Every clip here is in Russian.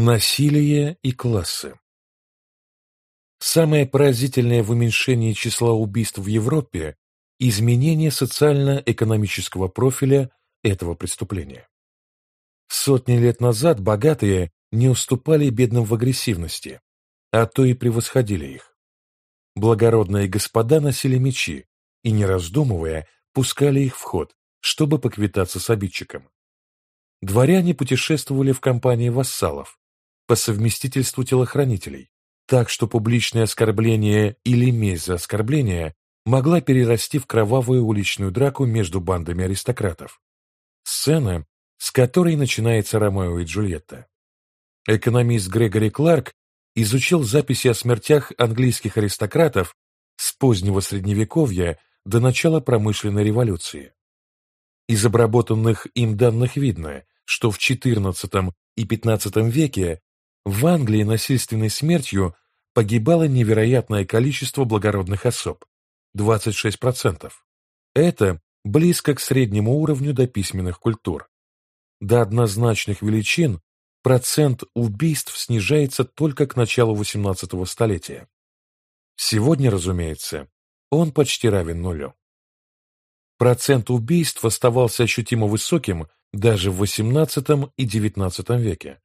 Насилие и классы Самое поразительное в уменьшении числа убийств в Европе – изменение социально-экономического профиля этого преступления. Сотни лет назад богатые не уступали бедным в агрессивности, а то и превосходили их. Благородные господа носили мечи и, не раздумывая, пускали их в ход, чтобы поквитаться с обидчиком. Дворяне путешествовали в компании вассалов, по совместительству телохранителей, так что публичное оскорбление или месть за оскорбление могла перерасти в кровавую уличную драку между бандами аристократов. Сцена, с которой начинается Ромео и Джульетта. Экономист Грегори Кларк изучил записи о смертях английских аристократов с позднего Средневековья до начала промышленной революции. Из обработанных им данных видно, что в XIV и XV веке в Англии насильственной смертью погибало невероятное количество благородных особ – 26%. Это близко к среднему уровню до письменных культур. До однозначных величин процент убийств снижается только к началу XVIII столетия. Сегодня, разумеется, он почти равен нулю. Процент убийств оставался ощутимо высоким даже в XVIII и XIX веке.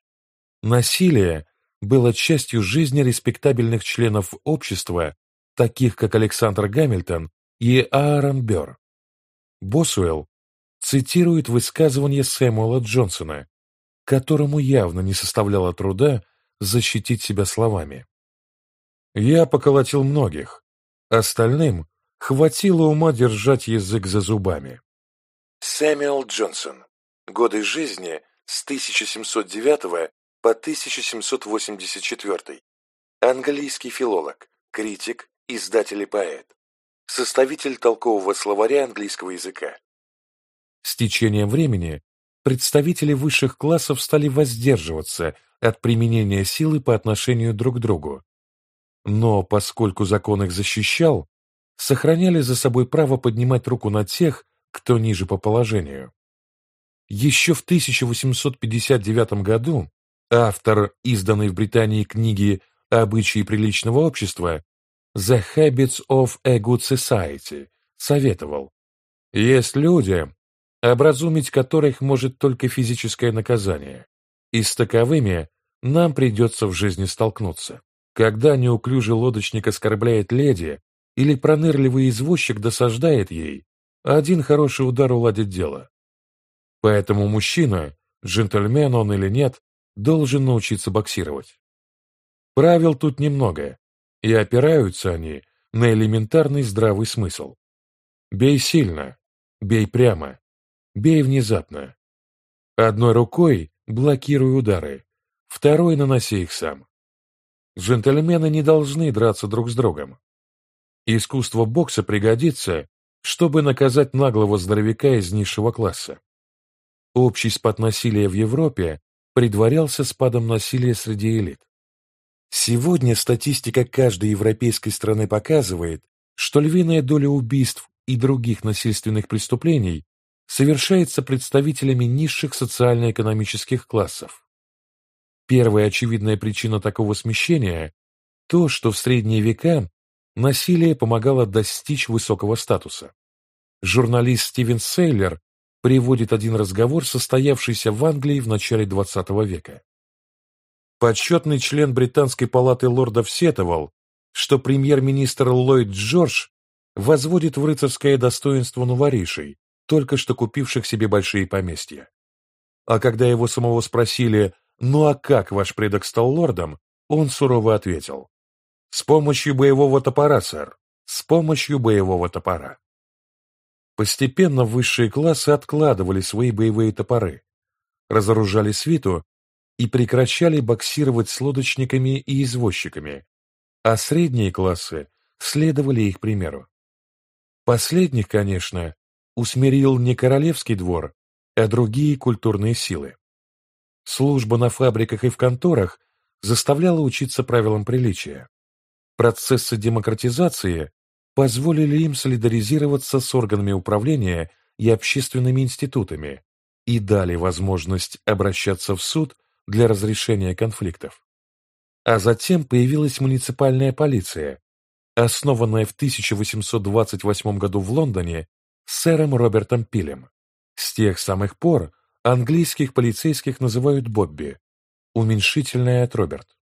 Насилие было частью жизни респектабельных членов общества, таких как Александр Гамильтон и Аарон Бёрр. Босуэлл цитирует высказывание Сэмуэла Джонсона, которому явно не составляло труда защитить себя словами. «Я поколотил многих, остальным хватило ума держать язык за зубами». Сэмюэл Джонсон. Годы жизни с 1709 по 1784. Английский филолог, критик, издатель и поэт. Составитель толкового словаря английского языка. С течением времени представители высших классов стали воздерживаться от применения силы по отношению друг к другу. Но поскольку закон их защищал, сохраняли за собой право поднимать руку на тех, кто ниже по положению. Еще в 1859 году автор изданной в Британии книги «Обычаи приличного общества» The Habits of a Good Society советовал «Есть люди, образумить которых может только физическое наказание, и с таковыми нам придется в жизни столкнуться. Когда неуклюжий лодочник оскорбляет леди или пронырливый извозчик досаждает ей, один хороший удар уладит дело. Поэтому мужчина, джентльмен он или нет, должен научиться боксировать. Правил тут немного, и опираются они на элементарный здравый смысл. Бей сильно, бей прямо, бей внезапно. Одной рукой блокируй удары, второй наноси их сам. Джентльмены не должны драться друг с другом. Искусство бокса пригодится, чтобы наказать наглого здоровяка из низшего класса. Общий спад насилия в Европе предварялся спадом насилия среди элит. Сегодня статистика каждой европейской страны показывает, что львиная доля убийств и других насильственных преступлений совершается представителями низших социально-экономических классов. Первая очевидная причина такого смещения – то, что в средние века насилие помогало достичь высокого статуса. Журналист Стивен Сейлер приводит один разговор, состоявшийся в Англии в начале XX века. Почетный член Британской палаты лордов сетовал, что премьер-министр Ллойд Джордж возводит в рыцарское достоинство новоришей, только что купивших себе большие поместья. А когда его самого спросили «Ну а как ваш предок стал лордом?», он сурово ответил «С помощью боевого топора, сэр, с помощью боевого топора». Постепенно высшие классы откладывали свои боевые топоры, разоружали свиту и прекращали боксировать с лодочниками и извозчиками, а средние классы следовали их примеру. Последних, конечно, усмирил не королевский двор, а другие культурные силы. Служба на фабриках и в конторах заставляла учиться правилам приличия. Процессы демократизации позволили им солидаризироваться с органами управления и общественными институтами и дали возможность обращаться в суд для разрешения конфликтов. А затем появилась муниципальная полиция, основанная в 1828 году в Лондоне сэром Робертом Пилем. С тех самых пор английских полицейских называют Бобби, уменьшительное от Роберт.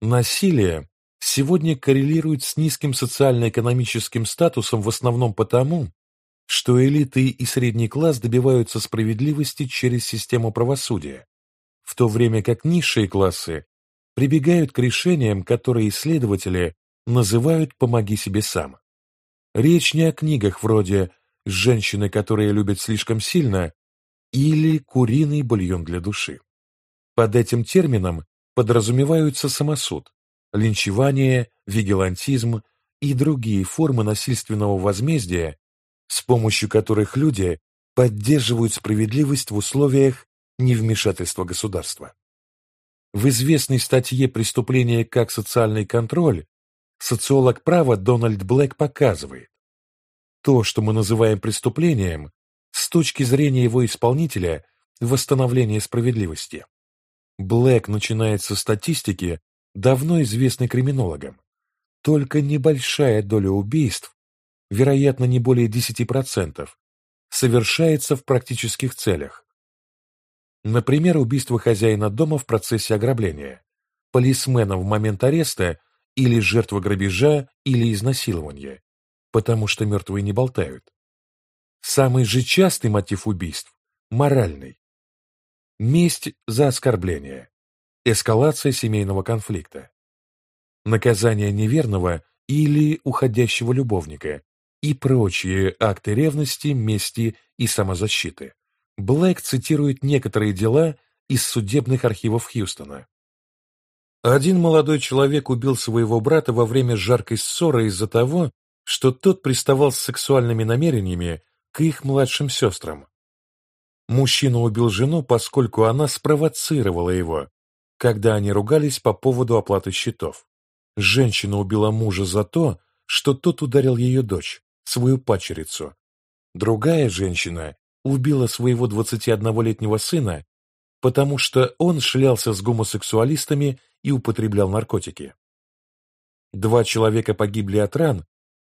Насилие сегодня коррелирует с низким социально-экономическим статусом в основном потому, что элиты и средний класс добиваются справедливости через систему правосудия, в то время как низшие классы прибегают к решениям, которые исследователи называют «помоги себе сам». Речь не о книгах вроде «Женщины, которые любят слишком сильно» или «Куриный бульон для души». Под этим термином подразумеваются самосуд, линчевание, вигилантизм и другие формы насильственного возмездия, с помощью которых люди поддерживают справедливость в условиях невмешательства государства. В известной статье «Преступление как социальный контроль» социолог права Дональд Блэк показывает, то, что мы называем преступлением, с точки зрения его исполнителя, восстановление справедливости. Блэк начинает со статистики, давно известной криминологам. Только небольшая доля убийств, вероятно, не более 10%, совершается в практических целях. Например, убийство хозяина дома в процессе ограбления, полисмена в момент ареста или жертва грабежа или изнасилования, потому что мертвые не болтают. Самый же частый мотив убийств – моральный. Месть за оскорбление, эскалация семейного конфликта, наказание неверного или уходящего любовника и прочие акты ревности, мести и самозащиты. Блэк цитирует некоторые дела из судебных архивов Хьюстона. Один молодой человек убил своего брата во время жаркой ссоры из-за того, что тот приставал с сексуальными намерениями к их младшим сестрам. Мужчина убил жену, поскольку она спровоцировала его, когда они ругались по поводу оплаты счетов. Женщина убила мужа за то, что тот ударил ее дочь, свою пачерицу. Другая женщина убила своего 21-летнего сына, потому что он шлялся с гомосексуалистами и употреблял наркотики. Два человека погибли от ран,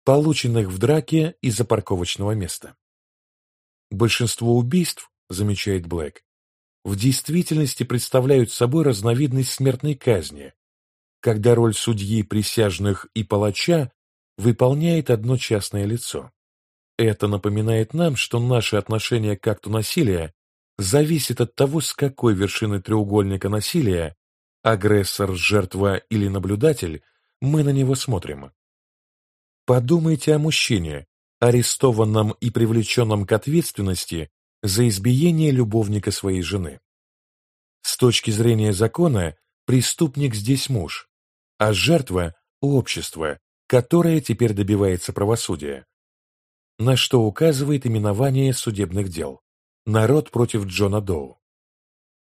полученных в драке из-за парковочного места. Большинство убийств, замечает Блэк, в действительности представляют собой разновидность смертной казни, когда роль судьи, присяжных и палача выполняет одно частное лицо. Это напоминает нам, что наше отношение к акту насилия зависит от того, с какой вершины треугольника насилия агрессор, жертва или наблюдатель мы на него смотрим. Подумайте о мужчине, арестованном и привлеченном к ответственности за избиение любовника своей жены. С точки зрения закона, преступник здесь муж, а жертва – общество, которое теперь добивается правосудия на что указывает именование судебных дел «Народ против Джона Доу».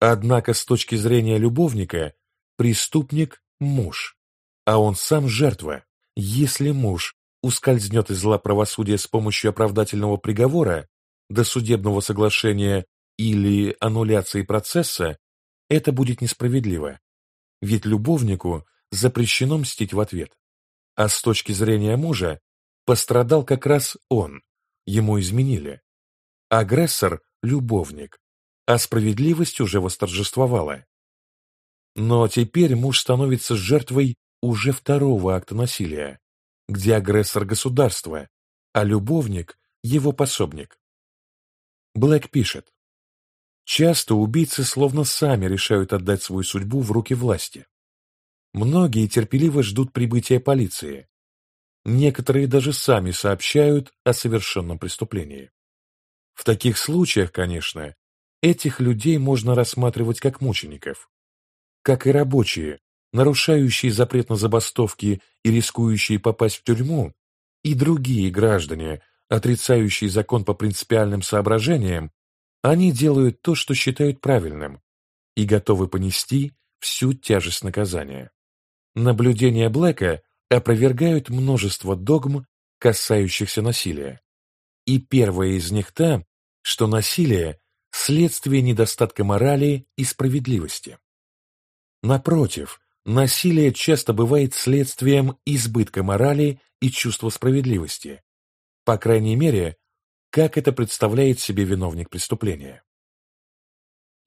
Однако с точки зрения любовника преступник – муж, а он сам жертва. Если муж ускользнет из зла правосудия с помощью оправдательного приговора, досудебного соглашения или аннуляции процесса, это будет несправедливо, ведь любовнику запрещено мстить в ответ. А с точки зрения мужа Пострадал как раз он, ему изменили. Агрессор – любовник, а справедливость уже восторжествовала. Но теперь муж становится жертвой уже второго акта насилия, где агрессор – государство, а любовник – его пособник. Блэк пишет, Часто убийцы словно сами решают отдать свою судьбу в руки власти. Многие терпеливо ждут прибытия полиции, Некоторые даже сами сообщают о совершенном преступлении. В таких случаях, конечно, этих людей можно рассматривать как мучеников. Как и рабочие, нарушающие запрет на забастовки и рискующие попасть в тюрьму, и другие граждане, отрицающие закон по принципиальным соображениям, они делают то, что считают правильным, и готовы понести всю тяжесть наказания. Наблюдения Блэка опровергают множество догм, касающихся насилия. И первое из них та, что насилие – следствие недостатка морали и справедливости. Напротив, насилие часто бывает следствием избытка морали и чувства справедливости. По крайней мере, как это представляет себе виновник преступления.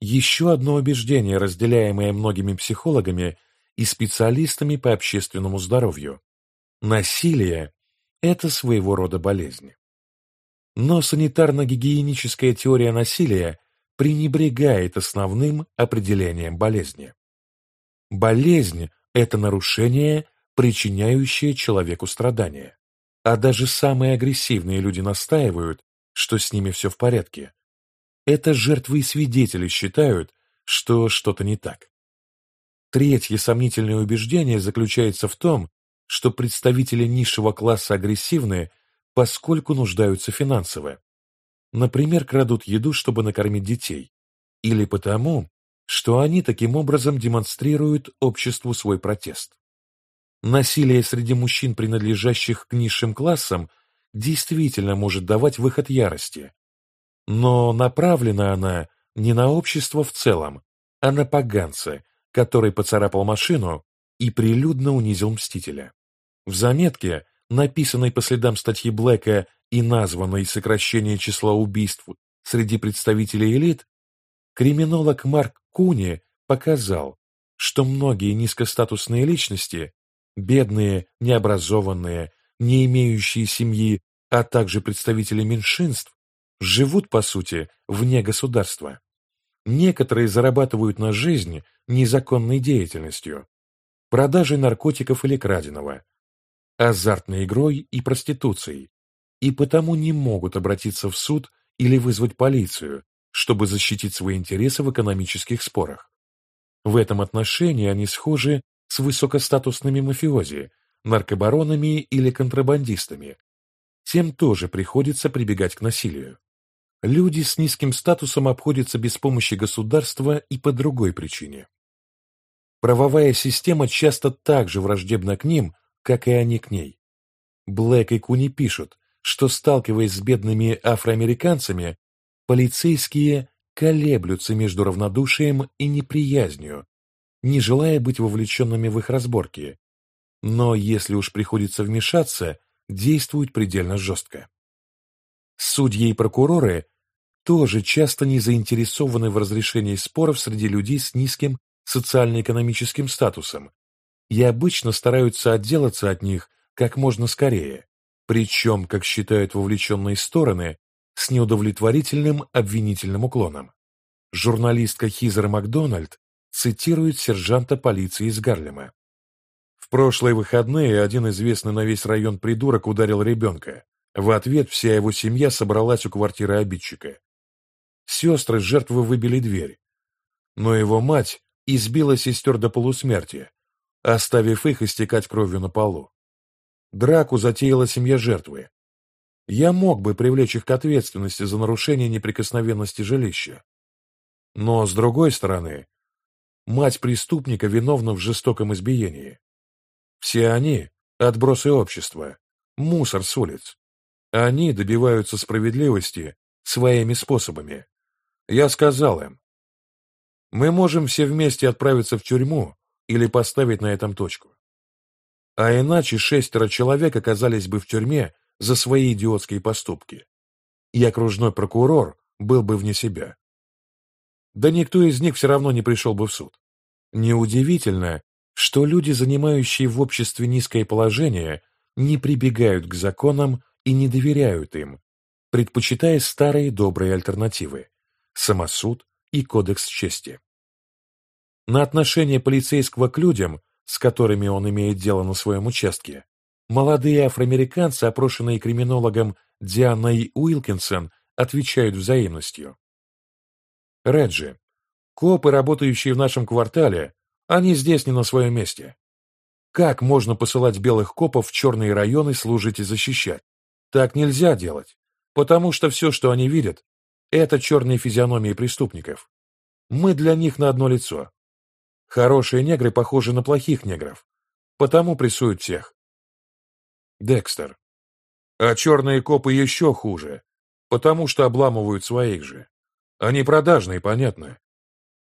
Еще одно убеждение, разделяемое многими психологами и специалистами по общественному здоровью. Насилие – это своего рода болезнь. Но санитарно-гигиеническая теория насилия пренебрегает основным определением болезни. Болезнь – это нарушение, причиняющее человеку страдания. А даже самые агрессивные люди настаивают, что с ними все в порядке. Это жертвы и свидетели считают, что что-то не так. Третье сомнительное убеждение заключается в том, что представители низшего класса агрессивны, поскольку нуждаются финансово. Например, крадут еду, чтобы накормить детей. Или потому, что они таким образом демонстрируют обществу свой протест. Насилие среди мужчин, принадлежащих к низшим классам, действительно может давать выход ярости. Но направлена она не на общество в целом, а на поганца, который поцарапал машину и прилюдно унизил мстителя. В заметке, написанной по следам статьи Блэка и названной «Сокращение числа убийств среди представителей элит», криминолог Марк Куни показал, что многие низкостатусные личности, бедные, необразованные, не имеющие семьи, а также представители меньшинств, живут, по сути, вне государства. Некоторые зарабатывают на жизнь незаконной деятельностью, продажей наркотиков или краденого, азартной игрой и проституцией, и потому не могут обратиться в суд или вызвать полицию, чтобы защитить свои интересы в экономических спорах. В этом отношении они схожи с высокостатусными мафиози, наркобаронами или контрабандистами. Тем тоже приходится прибегать к насилию. Люди с низким статусом обходятся без помощи государства и по другой причине. Правовая система часто так же враждебна к ним, как и они к ней. Блэк и Куни пишут, что, сталкиваясь с бедными афроамериканцами, полицейские колеблются между равнодушием и неприязнью, не желая быть вовлеченными в их разборки, но если уж приходится вмешаться, действуют предельно жестко. Судьи и прокуроры тоже часто не заинтересованы в разрешении споров среди людей с низким социально-экономическим статусом и обычно стараются отделаться от них как можно скорее, причем, как считают вовлеченные стороны, с неудовлетворительным обвинительным уклоном. Журналистка Хизер Макдональд цитирует сержанта полиции из Гарлема. В прошлые выходные один известный на весь район придурок ударил ребенка. В ответ вся его семья собралась у квартиры обидчика. Сестры жертвы выбили дверь, но его мать избила сестер до полусмерти, оставив их истекать кровью на полу. Драку затеяла семья жертвы. Я мог бы привлечь их к ответственности за нарушение неприкосновенности жилища. Но, с другой стороны, мать преступника виновна в жестоком избиении. Все они — отбросы общества, мусор с улиц. Они добиваются справедливости своими способами. Я сказал им, мы можем все вместе отправиться в тюрьму или поставить на этом точку. А иначе шестеро человек оказались бы в тюрьме за свои идиотские поступки. И окружной прокурор был бы вне себя. Да никто из них все равно не пришел бы в суд. Неудивительно, что люди, занимающие в обществе низкое положение, не прибегают к законам и не доверяют им, предпочитая старые добрые альтернативы – самосуд и кодекс чести. На отношение полицейского к людям, с которыми он имеет дело на своем участке, молодые афроамериканцы, опрошенные криминологом Дианой Уилкинсон, отвечают взаимностью. Реджи, копы, работающие в нашем квартале, они здесь не на своем месте. Как можно посылать белых копов в черные районы служить и защищать? Так нельзя делать, потому что все, что они видят, это черные физиономии преступников. Мы для них на одно лицо. Хорошие негры похожи на плохих негров, потому прессуют всех. Декстер. А черные копы еще хуже, потому что обламывают своих же. Они продажные, понятно.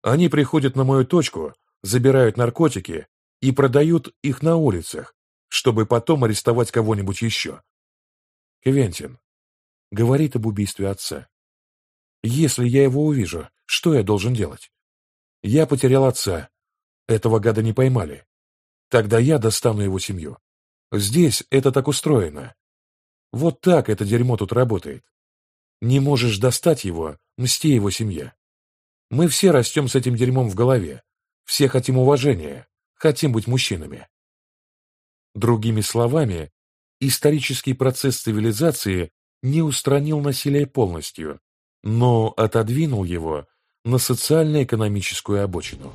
Они приходят на мою точку, забирают наркотики и продают их на улицах, чтобы потом арестовать кого-нибудь еще. Квентин говорит об убийстве отца. Если я его увижу, что я должен делать? Я потерял отца. Этого гада не поймали. Тогда я достану его семью. Здесь это так устроено. Вот так это дерьмо тут работает. Не можешь достать его, мсти его семье. Мы все растем с этим дерьмом в голове. Все хотим уважения, хотим быть мужчинами. Другими словами, исторический процесс цивилизации не устранил насилие полностью, но отодвинул его на социально-экономическую обочину.